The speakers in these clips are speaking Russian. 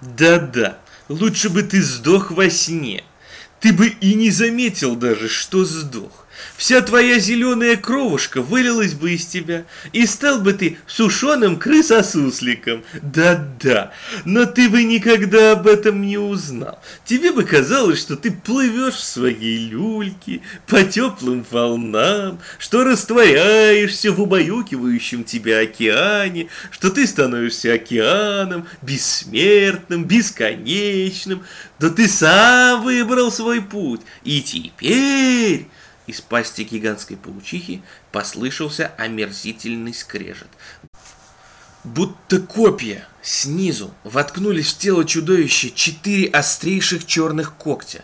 Да-да, лучше бы ты сдох во сне. Ты бы и не заметил даже, что сдох. Вся твоя зеленая кровушка вылилась бы из тебя, и стал бы ты сушеным крысосусликом. Да-да, но ты бы никогда об этом не узнал. Тебе бы казалось, что ты плывешь в своей люльке по теплым волнам, что растворяешься в убаюкивающем тебя океане, что ты становишься океаном, бессмертным, бесконечным. Да ты сам выбрал свой путь, и теперь... Из пасти гигантской паучихи послышался омерзительный скрежет. Будто копья снизу воткнулись в тело чудовища четыре острейших черных когтя.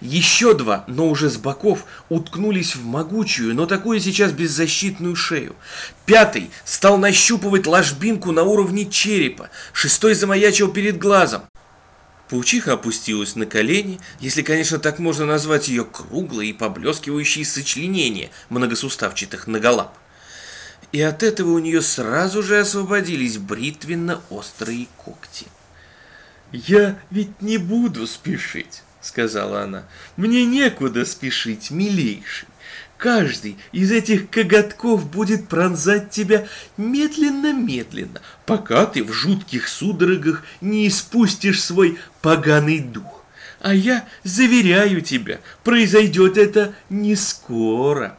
Еще два, но уже с боков, уткнулись в могучую, но такую сейчас беззащитную шею. Пятый стал нащупывать ложбинку на уровне черепа. Шестой замаячил перед глазом. Паучиха опустилась на колени, если, конечно, так можно назвать ее круглые и поблескивающие сочленения многосуставчатых наголап. И от этого у нее сразу же освободились бритвенно-острые когти. «Я ведь не буду спешить», — сказала она. «Мне некуда спешить, милейший. Каждый из этих коготков будет пронзать тебя медленно-медленно, пока ты в жутких судорогах не испустишь свой поганый дух. А я заверяю тебя, произойдет это не скоро.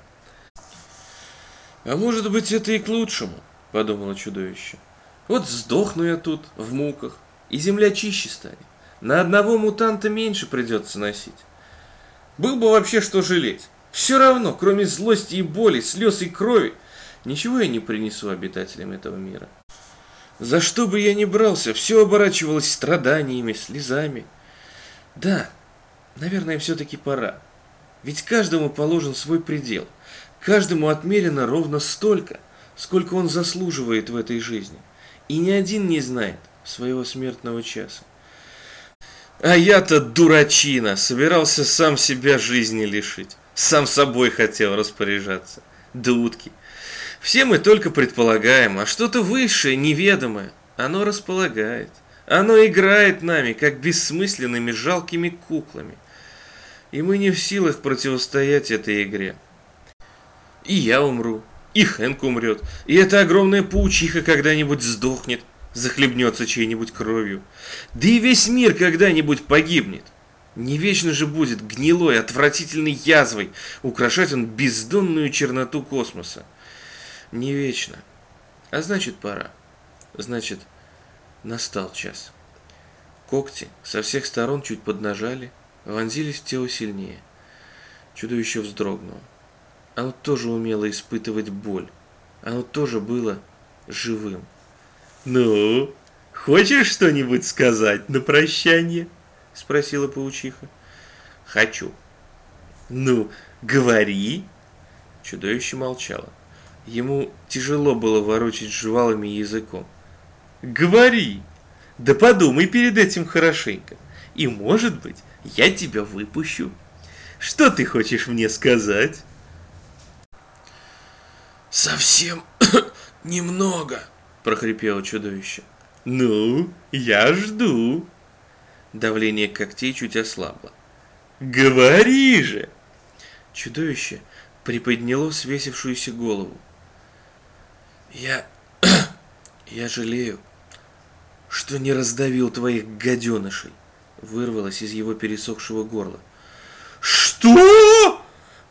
А может быть, это и к лучшему, подумало чудовище. Вот сдохну я тут, в муках, и земля чище станет. На одного мутанта меньше придется носить. Был бы вообще что жалеть. Все равно, кроме злости и боли, слез и крови, ничего я не принесу обитателям этого мира. За что бы я ни брался, все оборачивалось страданиями, слезами. Да, наверное, все-таки пора. Ведь каждому положен свой предел. Каждому отмерено ровно столько, сколько он заслуживает в этой жизни. И ни один не знает своего смертного часа. А я-то дурачина, собирался сам себя жизни лишить сам собой хотел распоряжаться. Дудки. Все мы только предполагаем, а что-то высшее, неведомое, оно располагает. Оно играет нами, как бессмысленными жалкими куклами. И мы не в силах противостоять этой игре. И я умру, и Хэнк умрет, и эта огромная паучиха когда-нибудь сдохнет, захлебнется чьей-нибудь кровью. Да и весь мир когда-нибудь погибнет. Не вечно же будет гнилой, отвратительной язвой украшать он бездонную черноту космоса. Не вечно. А значит, пора. Значит, настал час. Когти со всех сторон чуть поднажали, вонзились в тело сильнее. Чудовище вздрогнуло. Оно тоже умело испытывать боль. Оно тоже было живым. «Ну, хочешь что-нибудь сказать на прощание?» Спросила паучиха. Хочу. Ну, говори. Чудовище молчало. Ему тяжело было ворочать жвалами языком. Говори. Да подумай перед этим хорошенько. И, может быть, я тебя выпущу. Что ты хочешь мне сказать? Совсем немного, прохрипело чудовище. Ну, я жду. Давление когтей чуть ослабло. «Говори же!» Чудовище приподняло свесившуюся голову. «Я... я жалею, что не раздавил твоих гаденышей!» Вырвалось из его пересохшего горла. «Что?»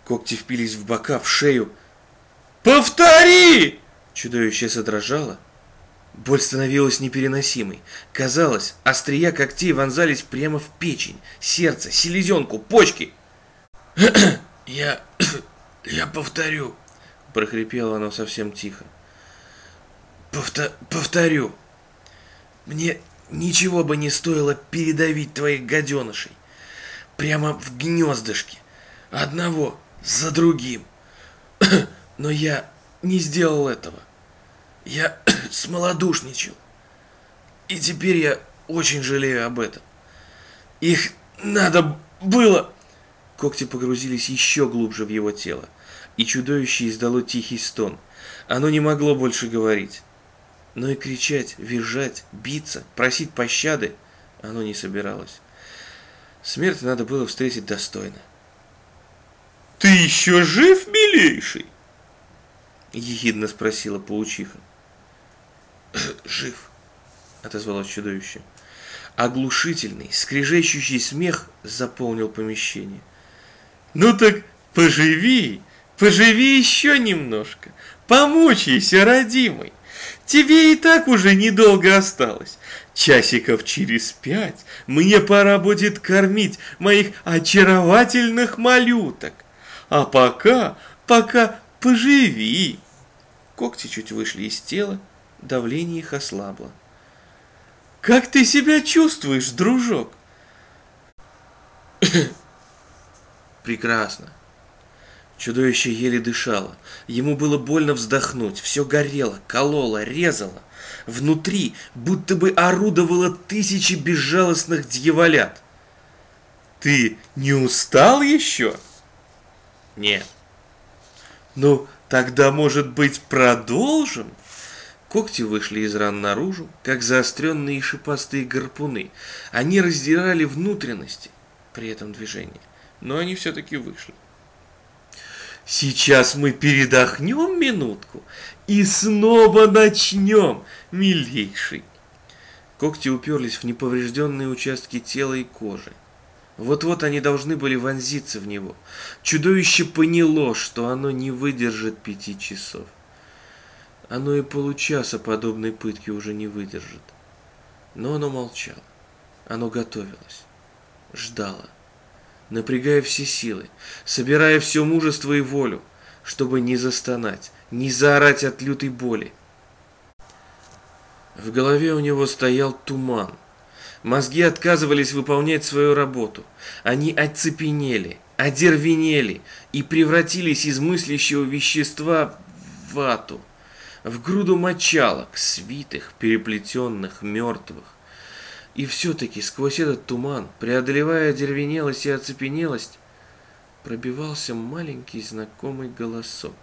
Когти впились в бока, в шею. «Повтори!» Чудовище задрожало, Боль становилась непереносимой. Казалось, острия когтей вонзались прямо в печень, сердце, селезенку, почки. «Я... я повторю», — прохрипело оно совсем тихо. Повто... «Повторю. Мне ничего бы не стоило передавить твоих гаденышей. Прямо в гнездышке. Одного за другим. Но я не сделал этого. Я смолодушничал. И теперь я очень жалею об этом. Их надо было... Когти погрузились еще глубже в его тело, и чудовище издало тихий стон. Оно не могло больше говорить. Но и кричать, визжать, биться, просить пощады оно не собиралось. Смерть надо было встретить достойно. «Ты еще жив, милейший?» — ехидно спросила паучиха. «Жив», — отозвалось чудовище. Оглушительный, скрежещущий смех заполнил помещение. «Ну так поживи, поживи еще немножко, помучайся, родимый. Тебе и так уже недолго осталось. Часиков через пять мне пора будет кормить моих очаровательных малюток. А пока, пока поживи. Когти чуть вышли из тела, давление их ослабло. Как ты себя чувствуешь, дружок? Прекрасно. Чудовище еле дышало. Ему было больно вздохнуть. Все горело, кололо, резало. Внутри будто бы орудовало тысячи безжалостных дьяволят. Ты не устал еще? Нет. Ну, тогда, может быть, продолжим? Когти вышли из ран наружу, как заостренные шипастые гарпуны. Они раздирали внутренности при этом движении, но они все-таки вышли. Сейчас мы передохнем минутку и снова начнем, милейший. Когти уперлись в неповрежденные участки тела и кожи. Вот-вот они должны были вонзиться в него. Чудовище поняло, что оно не выдержит пяти часов. Оно и получаса подобной пытки уже не выдержит. Но оно молчало. Оно готовилось. Ждало. Напрягая все силы, собирая все мужество и волю, чтобы не застонать, не заорать от лютой боли. В голове у него стоял туман. Мозги отказывались выполнять свою работу. Они оцепенели, одервенели и превратились из мыслящего вещества в вату в груду мочалок, свитых, переплетенных, мертвых. И все-таки сквозь этот туман, преодолевая деревенелость и оцепенелость, пробивался маленький знакомый голосок.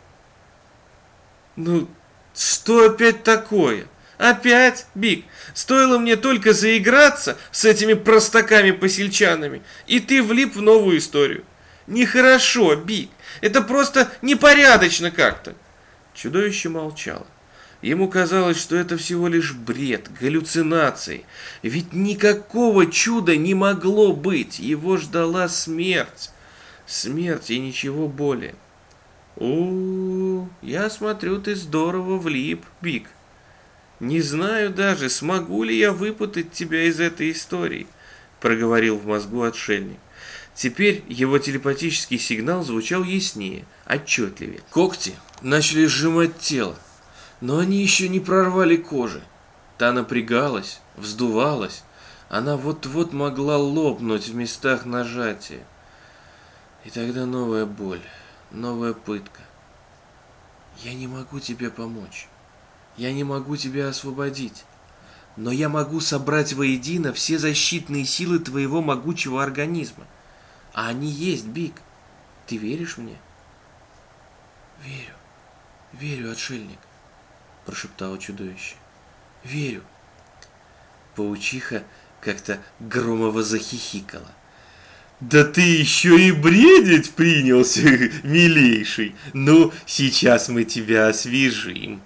«Ну, что опять такое? Опять, Биг? Стоило мне только заиграться с этими простаками-посельчанами, и ты влип в новую историю. Нехорошо, Биг, это просто непорядочно как-то. Чудовище молчало. Ему казалось, что это всего лишь бред, галлюцинации. Ведь никакого чуда не могло быть. Его ждала смерть. Смерть и ничего более. у я смотрю, ты здорово влип, Биг. Не знаю даже, смогу ли я выпутать тебя из этой истории, проговорил в мозгу отшельник. Теперь его телепатический сигнал звучал яснее, отчетливее. Когти начали сжимать тело, но они еще не прорвали кожи. Та напрягалась, вздувалась, она вот-вот могла лопнуть в местах нажатия. И тогда новая боль, новая пытка. Я не могу тебе помочь. Я не могу тебя освободить. Но я могу собрать воедино все защитные силы твоего могучего организма. А они есть, Биг. Ты веришь мне? Верю. Верю, отшельник, прошептало чудовище. Верю. Паучиха как-то громово захихикала. Да ты еще и бредить принялся, милейший. Ну, сейчас мы тебя освежим.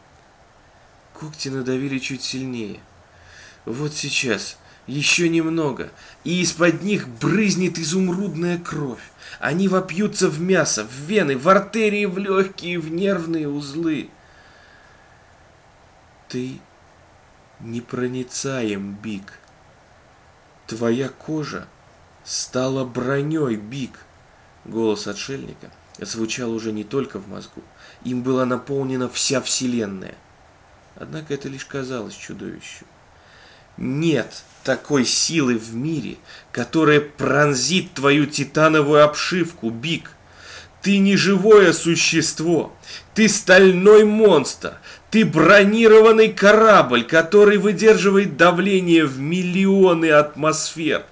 Когти надавили чуть сильнее. Вот сейчас еще немного, и из-под них брызнет изумрудная кровь. Они вопьются в мясо, в вены, в артерии, в легкие, в нервные узлы. Ты непроницаем, Биг. Твоя кожа стала броней, Биг. Голос отшельника звучал уже не только в мозгу. Им была наполнена вся вселенная. Однако это лишь казалось чудовищем. Нет такой силы в мире, которая пронзит твою титановую обшивку, Биг. Ты не живое существо, ты стальной монстр, ты бронированный корабль, который выдерживает давление в миллионы атмосфер.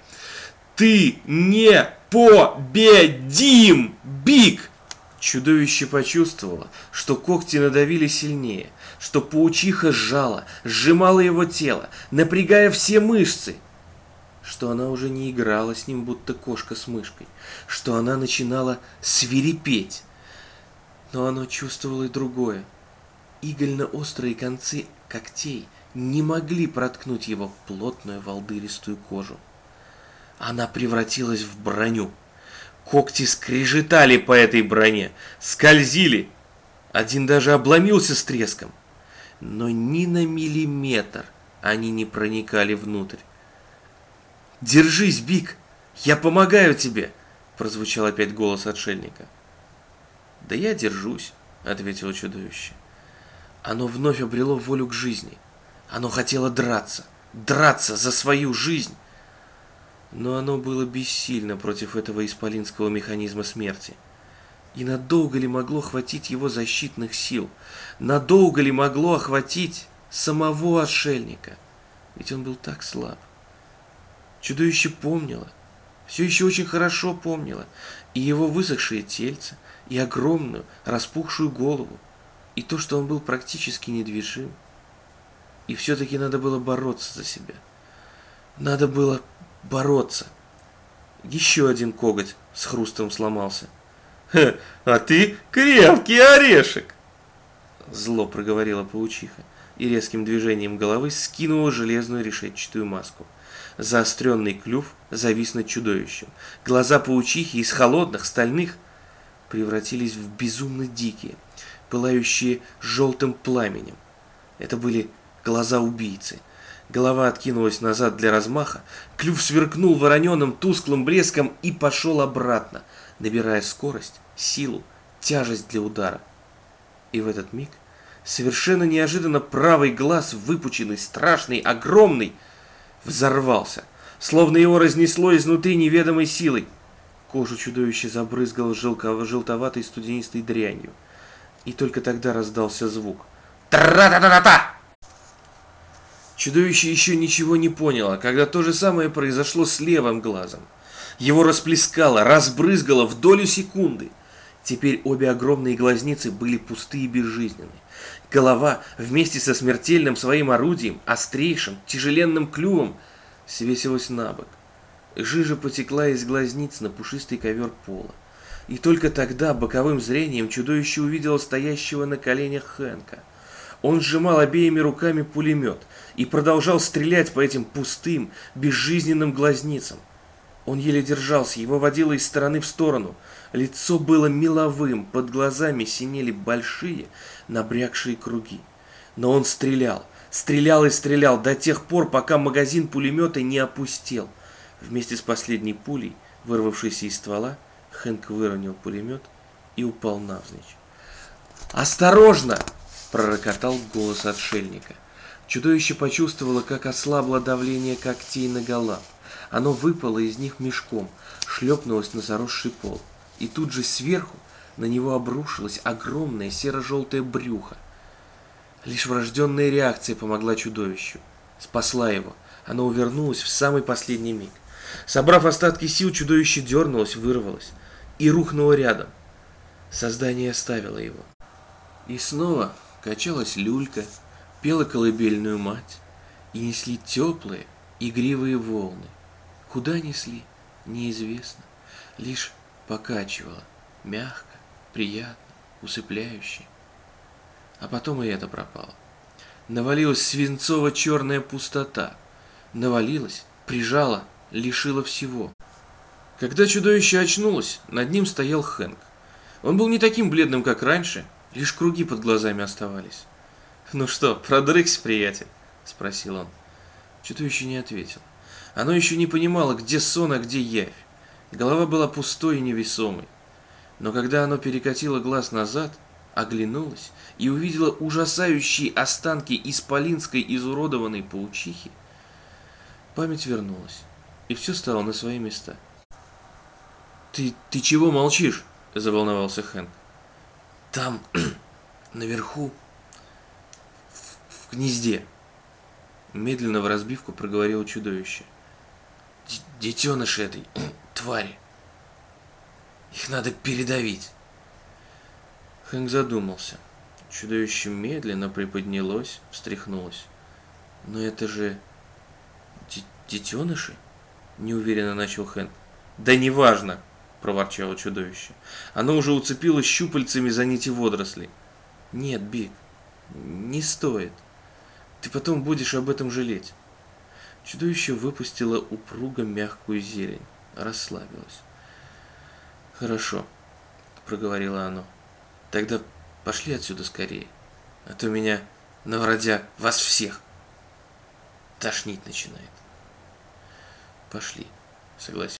Ты непобедим, Биг! Чудовище почувствовало, что когти надавили сильнее, что паучиха сжала, сжимала его тело, напрягая все мышцы. что она уже не играла с ним, будто кошка с мышкой, что она начинала свирепеть. Но оно чувствовало и другое. Игольно-острые концы когтей не могли проткнуть его плотную волдыристую кожу. Она превратилась в броню. Когти скрежетали по этой броне, скользили. Один даже обломился с треском. Но ни на миллиметр они не проникали внутрь. «Держись, Бик! Я помогаю тебе!» Прозвучал опять голос отшельника. «Да я держусь», — ответило чудовище. Оно вновь обрело волю к жизни. Оно хотело драться, драться за свою жизнь. Но оно было бессильно против этого исполинского механизма смерти. И надолго ли могло хватить его защитных сил? Надолго ли могло охватить самого отшельника? Ведь он был так слаб. Чудовище помнило, все еще очень хорошо помнило, и его высохшее тельце, и огромную, распухшую голову, и то, что он был практически недвижим. И все-таки надо было бороться за себя. Надо было бороться. Еще один коготь с хрустом сломался. «А ты крепкий орешек!» Зло проговорила паучиха и резким движением головы скинула железную решетчатую маску. Заостренный клюв завис над чудовищем. Глаза паучихи из холодных, стальных, превратились в безумно дикие, пылающие желтым пламенем. Это были глаза убийцы. Голова откинулась назад для размаха, клюв сверкнул вороненым тусклым блеском и пошел обратно, набирая скорость, силу, тяжесть для удара. И в этот миг совершенно неожиданно правый глаз, выпученный, страшный, огромный, взорвался, словно его разнесло изнутри неведомой силой. Кожу чудовища забрызгало желтоватой студенистой дрянью. И только тогда раздался звук. Тра-та-та-та-та! Чудовище еще ничего не поняло, когда то же самое произошло с левым глазом. Его расплескало, разбрызгало в долю секунды. Теперь обе огромные глазницы были пустые и безжизненны. Голова вместе со смертельным своим орудием, острейшим, тяжеленным клювом, свесилась на бок. Жижа потекла из глазниц на пушистый ковер пола. И только тогда боковым зрением чудовище увидело стоящего на коленях Хэнка. Он сжимал обеими руками пулемет и продолжал стрелять по этим пустым, безжизненным глазницам. Он еле держался, его водило из стороны в сторону. Лицо было меловым, под глазами синели большие, набрякшие круги. Но он стрелял, стрелял и стрелял до тех пор, пока магазин пулемета не опустел. Вместе с последней пулей, вырвавшейся из ствола, Хэнк выронил пулемет и упал навзничь. «Осторожно!» – пророкотал голос отшельника. Чудовище почувствовало, как ослабло давление когтей на голов. Оно выпало из них мешком, шлепнулось на заросший пол. И тут же сверху на него обрушилось огромное серо-желтое брюхо. Лишь врожденная реакция помогла чудовищу. Спасла его. Оно увернулось в самый последний миг. Собрав остатки сил, чудовище дернулось, вырвалось и рухнуло рядом. Создание оставило его. И снова качалась люлька, пела колыбельную мать, и несли теплые, игривые волны. Куда несли, неизвестно, лишь покачивало, мягко, приятно, усыпляюще. А потом и это пропало. Навалилась свинцово-черная пустота. Навалилась, прижала, лишила всего. Когда чудовище очнулось, над ним стоял Хэнк. Он был не таким бледным, как раньше, лишь круги под глазами оставались. «Ну что, продрыхся, приятель?» – спросил он. Чудовище не ответил. Оно еще не понимало, где сон, а где явь. Голова была пустой и невесомой. Но когда оно перекатило глаз назад, оглянулось и увидело ужасающие останки исполинской изуродованной паучихи, память вернулась, и все стало на свои места. «Ты, ты чего молчишь?» – заволновался Хэн. «Там, наверху, в, в гнезде», – медленно в разбивку проговорило чудовище – детеныши этой твари. Их надо передавить. Хэнк задумался. Чудовище медленно приподнялось, встряхнулось. Но это же детеныши? неуверенно начал Хэнк. Да неважно, проворчало чудовище. Оно уже уцепилось щупальцами за нити водорослей. Нет, Биг, не стоит. Ты потом будешь об этом жалеть. Чудовище выпустило упруго мягкую зелень, расслабилось. Хорошо, проговорило оно. Тогда пошли отсюда скорее, а то меня, навродя, вас всех, тошнить начинает. Пошли, согласился.